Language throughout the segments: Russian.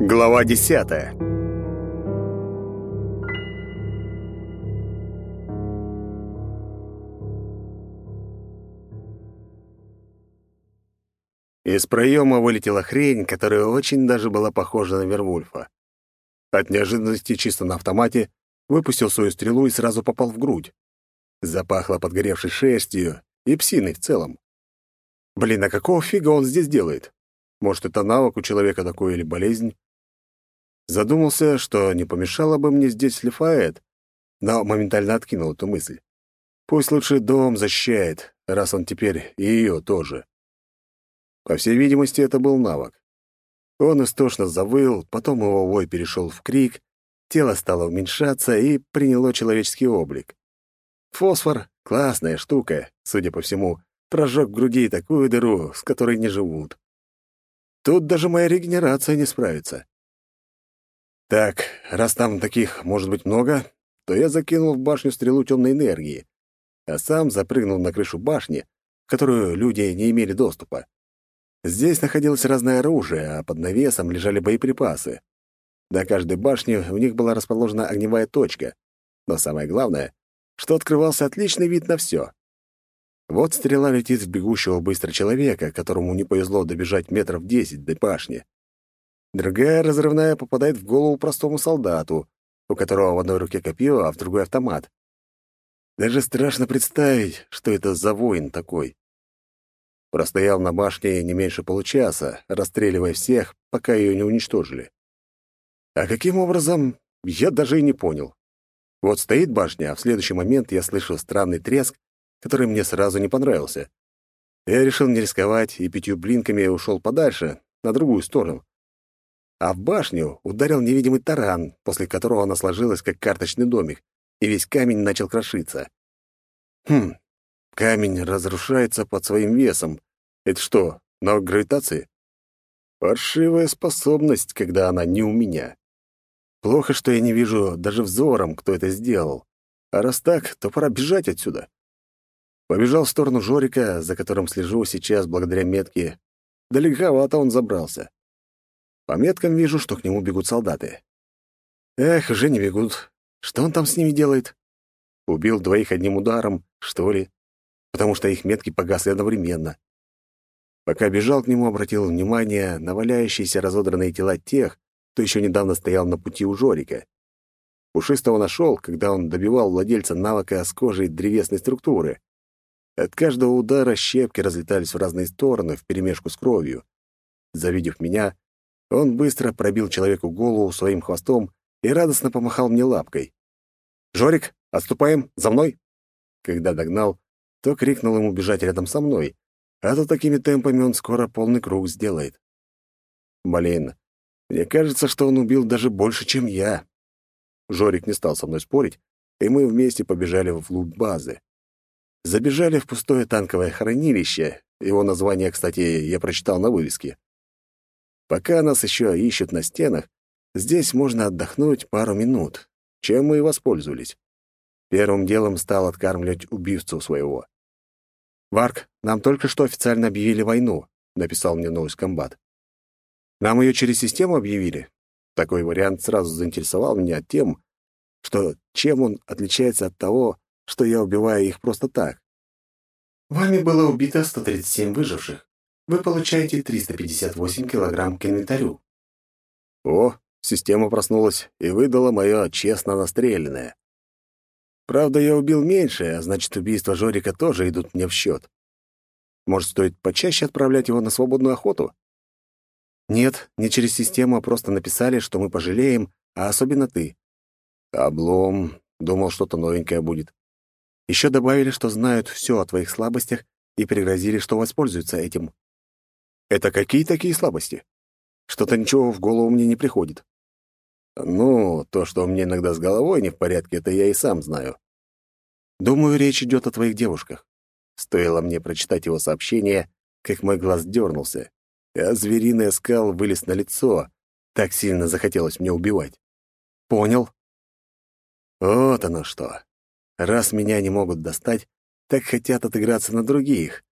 Глава десятая. Из проема вылетела хрень, которая очень даже была похожа на Вервульфа. От неожиданности чисто на автомате выпустил свою стрелу и сразу попал в грудь. Запахло подгоревшей шерстью и псиной в целом. Блин, а какого фига он здесь делает? Может, это навык у человека такой или болезнь? Задумался, что не помешало бы мне здесь Лефаэт, но моментально откинул эту мысль. Пусть лучше дом защищает, раз он теперь и ее тоже. По всей видимости, это был навык. Он истошно завыл, потом его вой перешел в крик, тело стало уменьшаться и приняло человеческий облик. Фосфор — классная штука, судя по всему, прожег в груди такую дыру, с которой не живут. Тут даже моя регенерация не справится. Так, раз там таких может быть много, то я закинул в башню стрелу темной энергии, а сам запрыгнул на крышу башни, в которую люди не имели доступа. Здесь находилось разное оружие, а под навесом лежали боеприпасы. На каждой башне у них была расположена огневая точка. Но самое главное, что открывался отличный вид на все. Вот стрела летит в бегущего быстро человека, которому не повезло добежать метров десять до башни. Другая разрывная попадает в голову простому солдату, у которого в одной руке копье, а в другой автомат. Даже страшно представить, что это за воин такой. Простоял на башне не меньше получаса, расстреливая всех, пока ее не уничтожили. А каким образом, я даже и не понял. Вот стоит башня, а в следующий момент я слышу странный треск, который мне сразу не понравился. Я решил не рисковать и пятью блинками ушел подальше, на другую сторону. А в башню ударил невидимый таран, после которого она сложилась как карточный домик, и весь камень начал крошиться. Хм, Камень разрушается под своим весом. Это что, навык гравитации? Паршивая способность, когда она не у меня. Плохо, что я не вижу даже взором, кто это сделал. А раз так, то пора бежать отсюда. Побежал в сторону Жорика, за которым слежу сейчас благодаря метке. Далековато он забрался. По меткам вижу, что к нему бегут солдаты. Эх, уже не бегут. Что он там с ними делает? Убил двоих одним ударом, что ли? потому что их метки погасли одновременно. Пока бежал к нему, обратил внимание на валяющиеся разодранные тела тех, кто еще недавно стоял на пути у Жорика. Пушистого нашел, когда он добивал владельца навыка с кожей древесной структуры. От каждого удара щепки разлетались в разные стороны вперемешку с кровью. Завидев меня, он быстро пробил человеку голову своим хвостом и радостно помахал мне лапкой. «Жорик, отступаем! За мной!» Когда догнал, то крикнул ему бежать рядом со мной, а то такими темпами он скоро полный круг сделает. Блин, мне кажется, что он убил даже больше, чем я. Жорик не стал со мной спорить, и мы вместе побежали вглубь базы. Забежали в пустое танковое хранилище, его название, кстати, я прочитал на вывеске. Пока нас еще ищут на стенах, здесь можно отдохнуть пару минут, чем мы и воспользовались. Первым делом стал откармливать убивцу своего. «Варк, нам только что официально объявили войну», — написал мне новость комбат. «Нам ее через систему объявили?» Такой вариант сразу заинтересовал меня тем, что чем он отличается от того, что я убиваю их просто так. Вами было убито 137 выживших. Вы получаете 358 килограмм к инвентарю. О, система проснулась и выдала мое честно настреленное. Правда, я убил меньше, а значит, убийства Жорика тоже идут мне в счет. Может, стоит почаще отправлять его на свободную охоту? Нет, не через систему, а просто написали, что мы пожалеем, а особенно ты. Облом. Думал, что-то новенькое будет. Еще добавили, что знают все о твоих слабостях и пригрозили, что воспользуются этим. Это какие такие слабости? Что-то ничего в голову мне не приходит. Ну, то, что у меня иногда с головой не в порядке, это я и сам знаю. Думаю, речь идет о твоих девушках. Стоило мне прочитать его сообщение, как мой глаз дернулся, а звериный оскал вылез на лицо. Так сильно захотелось мне убивать. Понял? Вот оно что. Раз меня не могут достать, так хотят отыграться на других.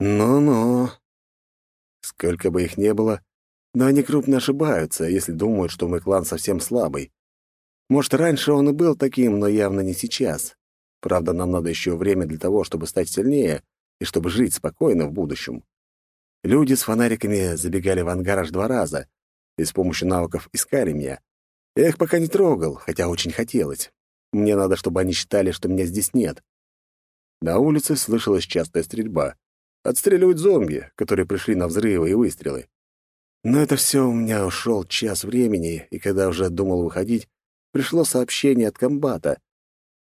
Ну-ну. Сколько бы их не было, Но они крупно ошибаются, если думают, что мой клан совсем слабый. Может, раньше он и был таким, но явно не сейчас. Правда, нам надо еще время для того, чтобы стать сильнее и чтобы жить спокойно в будущем. Люди с фонариками забегали в ангар аж два раза и с помощью навыков искали меня. Я их пока не трогал, хотя очень хотелось. Мне надо, чтобы они считали, что меня здесь нет. На улице слышалась частая стрельба. Отстреливают зомби, которые пришли на взрывы и выстрелы. Но это все у меня ушел час времени, и когда уже думал выходить, пришло сообщение от комбата.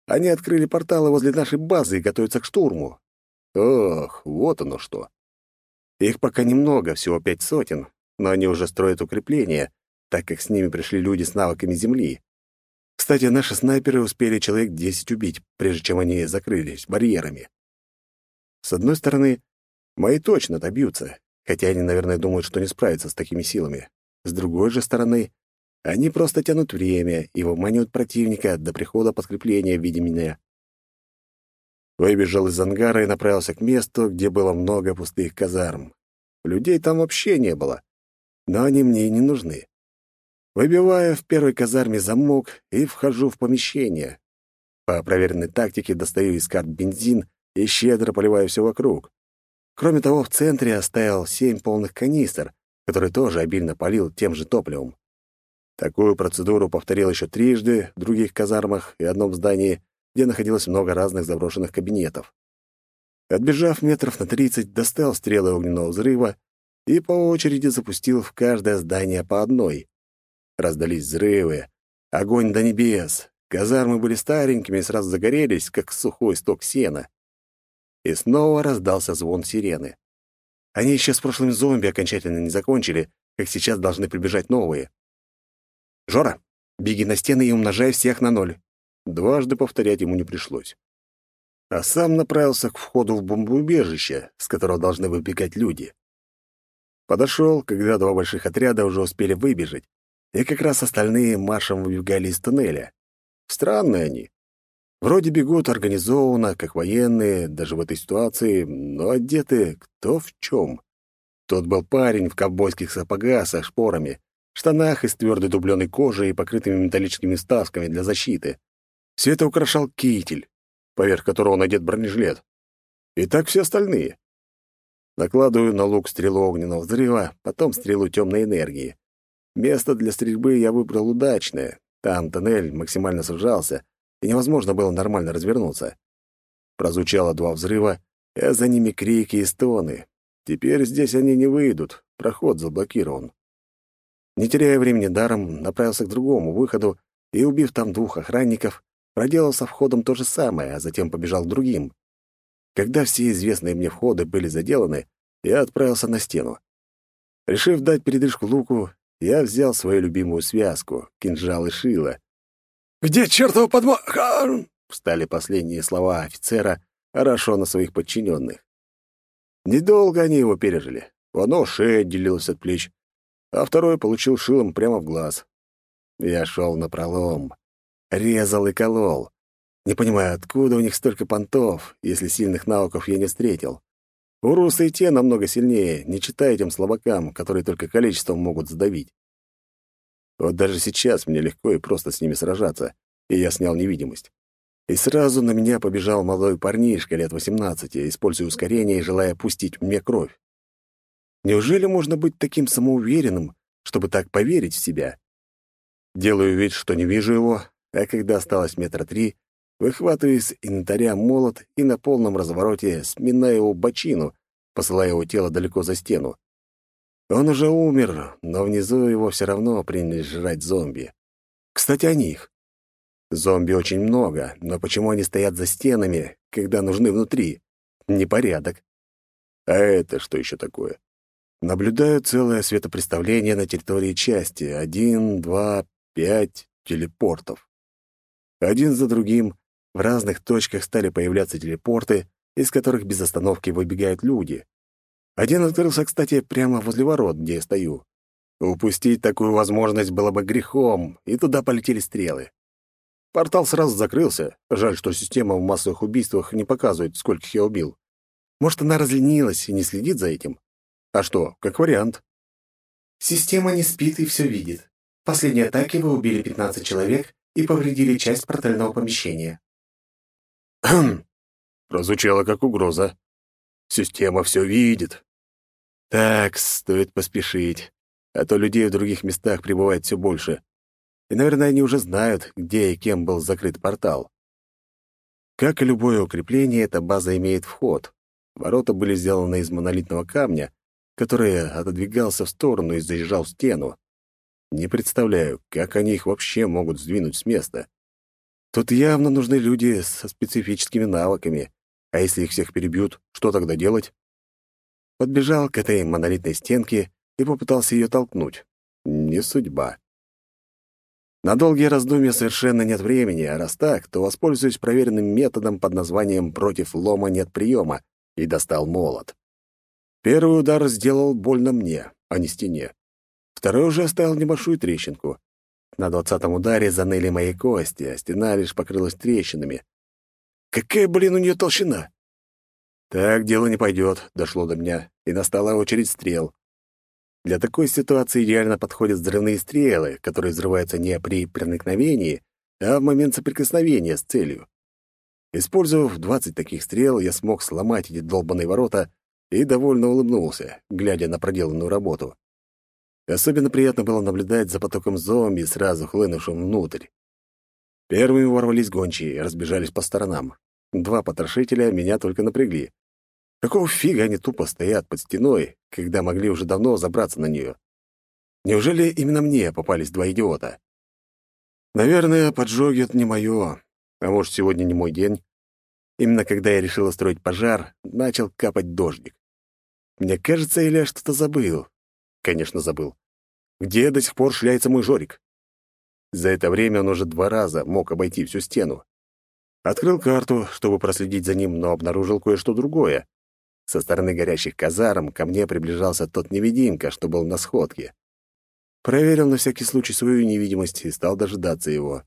Они открыли порталы возле нашей базы и готовятся к штурму. Ох, вот оно что. Их пока немного, всего пять сотен, но они уже строят укрепления, так как с ними пришли люди с навыками земли. Кстати, наши снайперы успели человек десять убить, прежде чем они закрылись барьерами. С одной стороны, мои точно добьются, хотя они, наверное, думают, что не справятся с такими силами. С другой же стороны, они просто тянут время и выманивают противника до прихода подкрепления в виде меня. Выбежал из ангара и направился к месту, где было много пустых казарм. Людей там вообще не было, но они мне и не нужны. Выбиваю в первой казарме замок и вхожу в помещение. По проверенной тактике достаю из карт бензин и щедро поливаю все вокруг. Кроме того, в центре оставил семь полных канистр, которые тоже обильно полил тем же топливом. Такую процедуру повторил еще трижды в других казармах и одном здании, где находилось много разных заброшенных кабинетов. Отбежав метров на тридцать, достал стрелы огненного взрыва и по очереди запустил в каждое здание по одной. Раздались взрывы, огонь до небес, казармы были старенькими и сразу загорелись, как сухой сток сена. И снова раздался звон сирены. Они еще с прошлыми зомби окончательно не закончили, как сейчас должны прибежать новые. «Жора, беги на стены и умножай всех на ноль». Дважды повторять ему не пришлось. А сам направился к входу в бомбоубежище, с которого должны выбегать люди. Подошел, когда два больших отряда уже успели выбежать, и как раз остальные маршем выбегали из туннеля. Странные они. Вроде бегут организованно, как военные, даже в этой ситуации, но одеты кто в чем. Тот был парень в ковбойских сапогах со шпорами, штанах из твердой дубленой кожи и покрытыми металлическими вставками для защиты. Все это украшал китель, поверх которого надет бронежилет. И так все остальные. Накладываю на лук стрелу огненного взрыва, потом стрелу темной энергии. Место для стрельбы я выбрал удачное. Там тоннель максимально сужался, и невозможно было нормально развернуться. Прозвучало два взрыва, а за ними крики и стоны. Теперь здесь они не выйдут, проход заблокирован. Не теряя времени даром, направился к другому выходу и, убив там двух охранников, проделал со входом то же самое, а затем побежал к другим. Когда все известные мне входы были заделаны, я отправился на стену. Решив дать передышку луку, я взял свою любимую связку — кинжал и шило. «Где чертова подмога?» — встали последние слова офицера, хорошо на своих подчиненных. Недолго они его пережили. Одно шея отделилась от плеч, а второй получил шилом прямо в глаз. Я шел на пролом, резал и колол. Не понимаю, откуда у них столько понтов, если сильных навыков я не встретил. Урусы и те намного сильнее, не читая этим слабакам, которые только количеством могут задавить. Вот даже сейчас мне легко и просто с ними сражаться, и я снял невидимость. И сразу на меня побежал молодой парнишка лет 18, используя ускорение и желая пустить мне кровь. Неужели можно быть таким самоуверенным, чтобы так поверить в себя? Делаю вид, что не вижу его, а когда осталось метра три, Выхватываю из инвентаря молот и на полном развороте сминаю его бочину, посылая его тело далеко за стену. Он уже умер, но внизу его все равно принялись жрать зомби. Кстати, о них. Зомби очень много, но почему они стоят за стенами, когда нужны внутри? Непорядок. А это что еще такое? Наблюдаю целое светопреставление на территории части. Один, два, пять телепортов. Один за другим в разных точках стали появляться телепорты, из которых без остановки выбегают люди. Один открылся, кстати, прямо возле ворот, где я стою. Упустить такую возможность было бы грехом, и туда полетели стрелы. Портал сразу закрылся. Жаль, что система в массовых убийствах не показывает, скольких я убил. Может, она разленилась и не следит за этим? А что, как вариант. Система не спит и все видит. В последней атаке вы убили 15 человек и повредили часть портального помещения. Хм. Прозвучало как угроза. Система все видит. Так, стоит поспешить, а то людей в других местах прибывает все больше. И, наверное, они уже знают, где и кем был закрыт портал. Как и любое укрепление, эта база имеет вход. Ворота были сделаны из монолитного камня, который отодвигался в сторону и заезжал в стену. Не представляю, как они их вообще могут сдвинуть с места. Тут явно нужны люди со специфическими навыками, а если их всех перебьют, что тогда делать? Подбежал к этой монолитной стенке и попытался ее толкнуть. Не судьба. На долгие раздумья совершенно нет времени, а раз так, то воспользуюсь проверенным методом под названием «против лома нет приема» и достал молот. Первый удар сделал больно мне, а не стене. Второй уже оставил небольшую трещинку. На двадцатом ударе заныли мои кости, а стена лишь покрылась трещинами. Какая, блин, у нее толщина? Так дело не пойдет, дошло до меня, и настала очередь стрел. Для такой ситуации идеально подходят взрывные стрелы, которые взрываются не при проникновении, а в момент соприкосновения с целью. Использовав 20 таких стрел, я смог сломать эти долбаные ворота и довольно улыбнулся, глядя на проделанную работу. Особенно приятно было наблюдать за потоком зомби, сразу хлынувшим внутрь. Первыми ворвались гончие разбежались по сторонам. Два потрошителя меня только напрягли. Какого фига они тупо стоят под стеной, когда могли уже давно забраться на нее? Неужели именно мне попались два идиота? Наверное, поджоги — это не мое. А может, сегодня не мой день? Именно когда я решил устроить пожар, начал капать дождик. Мне кажется, или я что-то забыл. Конечно, забыл. Где до сих пор шляется мой Жорик? За это время он уже два раза мог обойти всю стену. Открыл карту, чтобы проследить за ним, но обнаружил кое-что другое. Со стороны горящих казарм ко мне приближался тот невидимка, что был на сходке. Проверил на всякий случай свою невидимость и стал дожидаться его.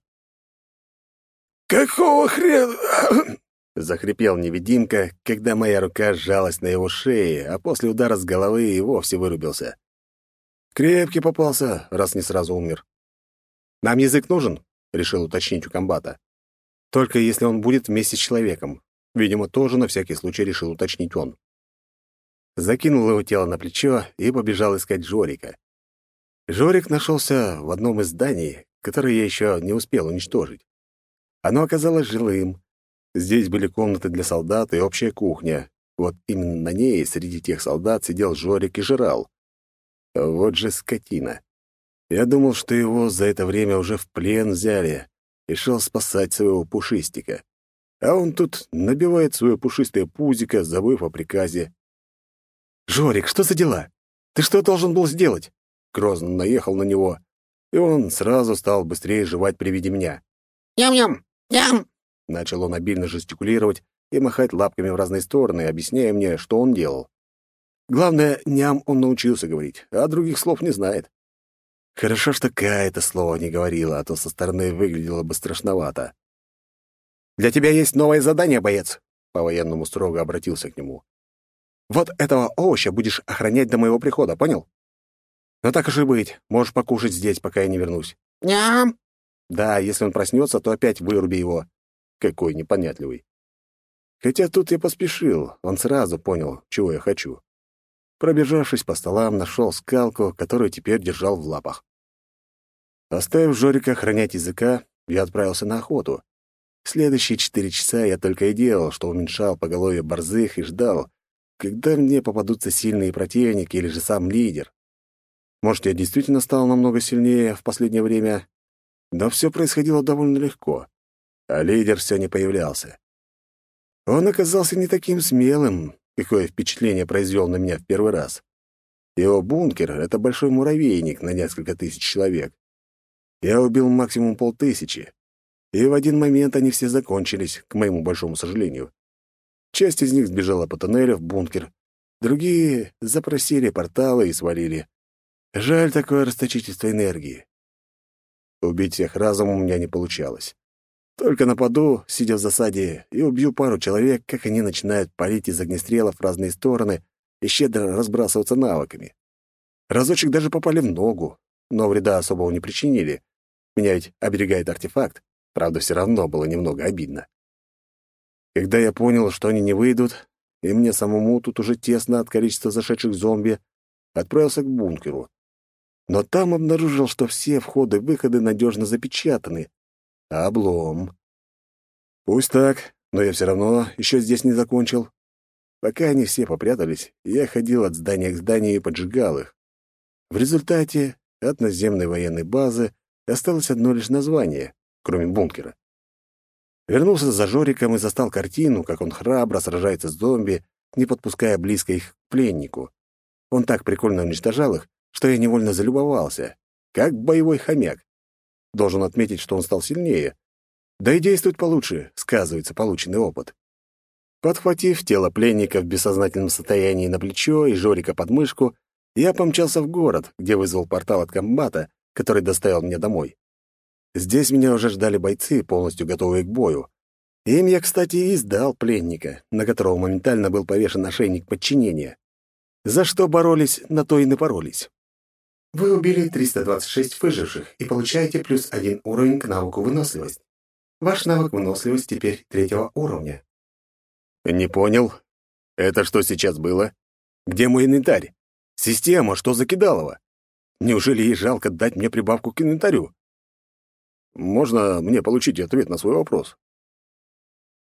«Какого хрена?» — захрипел невидимка, когда моя рука сжалась на его шее, а после удара с головы и вовсе вырубился. Крепкий попался, раз не сразу умер. «Нам язык нужен?» — решил уточнить у комбата. «Только если он будет вместе с человеком». Видимо, тоже на всякий случай решил уточнить он. Закинул его тело на плечо и побежал искать Жорика. Жорик нашелся в одном из зданий, которое я еще не успел уничтожить. Оно оказалось жилым. Здесь были комнаты для солдат и общая кухня. Вот именно на ней среди тех солдат сидел Жорик и жрал. Вот же скотина. Я думал, что его за это время уже в плен взяли шел спасать своего пушистика. А он тут набивает свое пушистое пузико, забыв о приказе. «Жорик, что за дела? Ты что должен был сделать?» Грозно наехал на него, и он сразу стал быстрее жевать при виде меня. «Ням-ням! Ням!» Начал он обильно жестикулировать и махать лапками в разные стороны, объясняя мне, что он делал. Главное, ням он научился говорить, а других слов не знает. Хорошо, что Ка это слово не говорила, а то со стороны выглядело бы страшновато. «Для тебя есть новое задание, боец!» По-военному строго обратился к нему. «Вот этого овоща будешь охранять до моего прихода, понял? Ну так уж и быть, можешь покушать здесь, пока я не вернусь». «Ням!» «Да, если он проснется, то опять выруби его». Какой непонятливый. Хотя тут я поспешил, он сразу понял, чего я хочу. Пробежавшись по столам, нашел скалку, которую теперь держал в лапах. Оставив Жорика охранять языка, я отправился на охоту. Следующие четыре часа я только и делал, что уменьшал поголовье борзых и ждал, когда мне попадутся сильные противники или же сам лидер. Может, я действительно стал намного сильнее в последнее время, но все происходило довольно легко, а лидер все не появлялся. Он оказался не таким смелым, какое впечатление произвел на меня в первый раз. Его бункер — это большой муравейник на несколько тысяч человек. Я убил максимум полтысячи, и в один момент они все закончились, к моему большому сожалению. Часть из них сбежала по тоннелю в бункер, другие запросили порталы и свалили. Жаль такое расточительство энергии. Убить всех разом у меня не получалось. Только нападу, сидя в засаде, и убью пару человек, как они начинают палить из огнестрелов в разные стороны и щедро разбрасываться навыками. Разочек даже попали в ногу, но вреда особого не причинили. Меня ведь оберегает артефакт, правда, все равно было немного обидно. Когда я понял, что они не выйдут, и мне самому тут уже тесно от количества зашедших зомби, отправился к бункеру. Но там обнаружил, что все входы-выходы надежно запечатаны. Облом. Пусть так, но я все равно еще здесь не закончил. Пока они все попрятались, я ходил от здания к зданию и поджигал их. В результате от наземной военной базы осталось одно лишь название, кроме бункера. Вернулся за Жориком и застал картину, как он храбро сражается с зомби, не подпуская близко их к пленнику. Он так прикольно уничтожал их, что я невольно залюбовался, как боевой хомяк. Должен отметить, что он стал сильнее. Да и действует получше, сказывается полученный опыт. Подхватив тело пленника в бессознательном состоянии на плечо и Жорика под мышку, я помчался в город, где вызвал портал от комбата, который доставил меня домой. Здесь меня уже ждали бойцы, полностью готовые к бою. Им я, кстати, и сдал пленника, на которого моментально был повешен ошейник подчинения. За что боролись, на то и напоролись. Вы убили 326 выживших и получаете плюс один уровень к навыку выносливость. Ваш навык выносливость теперь третьего уровня. «Не понял. Это что сейчас было? Где мой инвентарь? Система, что за кидалово? Неужели ей жалко дать мне прибавку к инвентарю? Можно мне получить ответ на свой вопрос?»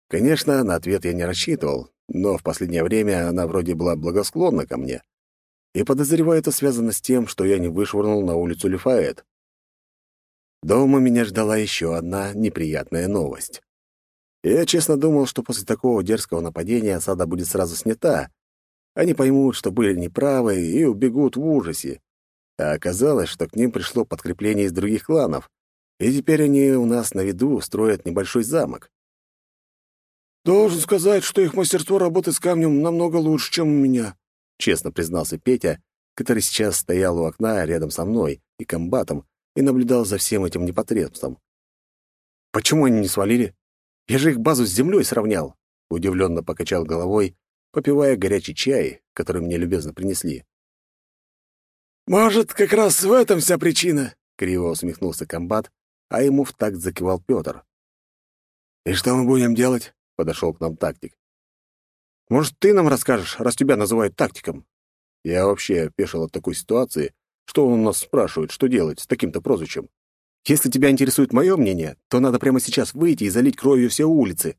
Конечно, на ответ я не рассчитывал, но в последнее время она вроде была благосклонна ко мне. И подозреваю, это связано с тем, что я не вышвырнул на улицу Лифаэт. Дома меня ждала еще одна неприятная новость. Я честно думал, что после такого дерзкого нападения осада будет сразу снята. Они поймут, что были неправы, и убегут в ужасе. А оказалось, что к ним пришло подкрепление из других кланов, и теперь они у нас на виду строят небольшой замок. «Должен сказать, что их мастерство работы с камнем намного лучше, чем у меня», — честно признался Петя, который сейчас стоял у окна рядом со мной и комбатом и наблюдал за всем этим непотребством. «Почему они не свалили? Я же их базу с землей сравнял», — удивленно покачал головой, попивая горячий чай, который мне любезно принесли. «Может, как раз в этом вся причина», — криво усмехнулся комбат, а ему в такт закивал Петр. «И что мы будем делать?» — подошел к нам тактик. «Может, ты нам расскажешь, раз тебя называют тактиком?» Я вообще опешил от такой ситуации, что он у нас спрашивает, что делать с таким-то прозвищем. Если тебя интересует мое мнение, то надо прямо сейчас выйти и залить кровью все улицы.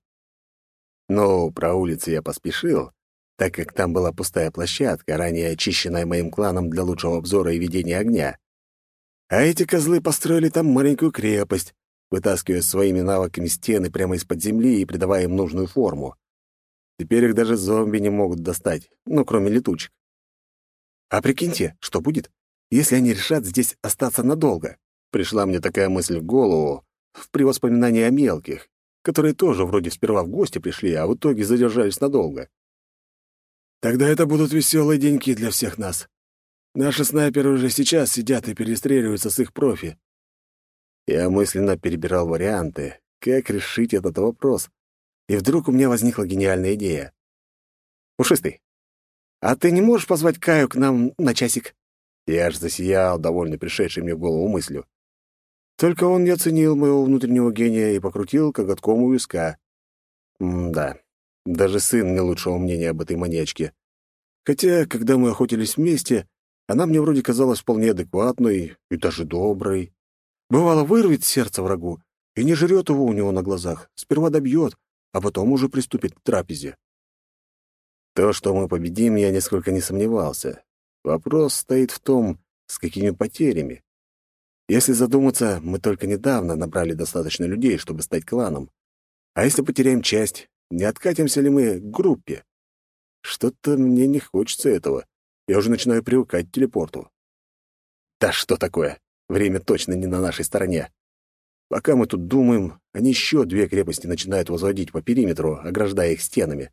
Но про улицы я поспешил, так как там была пустая площадка, ранее очищенная моим кланом для лучшего обзора и ведения огня. А эти козлы построили там маленькую крепость, вытаскивая своими навыками стены прямо из-под земли и придавая им нужную форму. Теперь их даже зомби не могут достать, ну, кроме летучек. А прикиньте, что будет, если они решат здесь остаться надолго? Пришла мне такая мысль в голову при воспоминании о мелких, которые тоже вроде сперва в гости пришли, а в итоге задержались надолго. Тогда это будут веселые деньки для всех нас. Наши снайперы уже сейчас сидят и перестреливаются с их профи. Я мысленно перебирал варианты, как решить этот вопрос, и вдруг у меня возникла гениальная идея. «Пушистый, а ты не можешь позвать Каю к нам на часик?» Я аж засиял, довольно пришедшей мне в голову мыслью. Только он не оценил моего внутреннего гения и покрутил коготком у виска. М-да, даже сын не лучшего мнения об этой маньячке. Хотя, когда мы охотились вместе, она мне вроде казалась вполне адекватной и даже доброй. Бывало, вырвет сердце врагу и не жрет его у него на глазах, сперва добьет, а потом уже приступит к трапезе. То, что мы победим, я нисколько не сомневался. Вопрос стоит в том, с какими потерями. Если задуматься, мы только недавно набрали достаточно людей, чтобы стать кланом. А если потеряем часть, не откатимся ли мы к группе? Что-то мне не хочется этого. Я уже начинаю привыкать к телепорту. Да что такое? Время точно не на нашей стороне. Пока мы тут думаем, они еще две крепости начинают возводить по периметру, ограждая их стенами.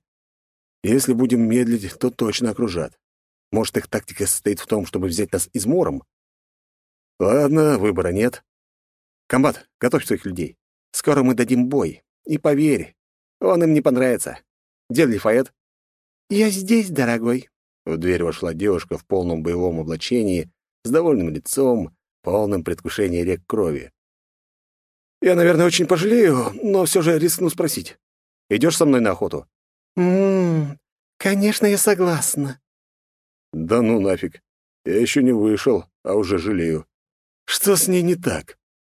Если будем медлить, то точно окружат. Может, их тактика состоит в том, чтобы взять нас измором? Ладно, выбора нет. Комбат, готовь своих людей. Скоро мы дадим бой. И поверь, он им не понравится. Где Лифаэт? Я здесь, дорогой. В дверь вошла девушка в полном боевом облачении с довольным лицом, полным предвкушения рек крови. «Я, наверное, очень пожалею, но все же рискну спросить. Идешь со мной на охоту?» «М-м, конечно, я согласна». «Да ну нафиг. Я еще не вышел, а уже жалею. Что с ней не так?